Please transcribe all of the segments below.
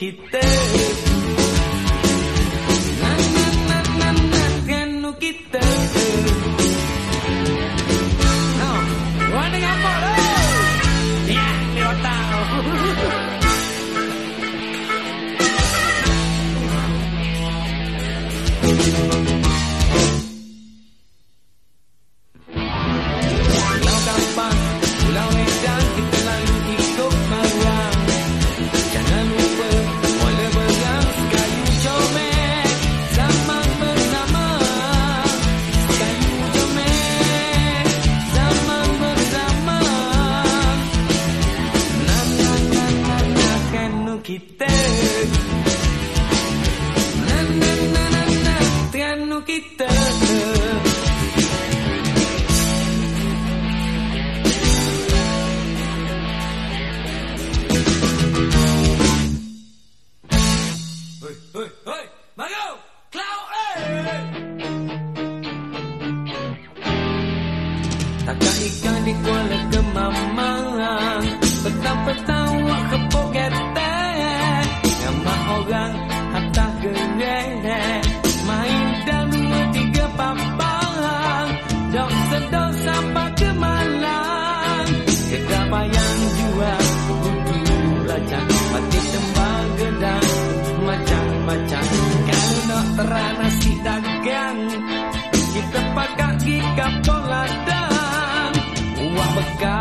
quité. Na, na, na, na, na, Yeah. At kahit ka di ko alam forgot.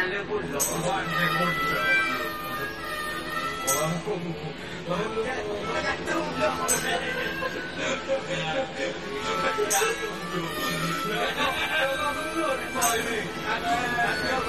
我们不不不我不该我们我们不我们不该我们我们不该我我们不该我我们不该我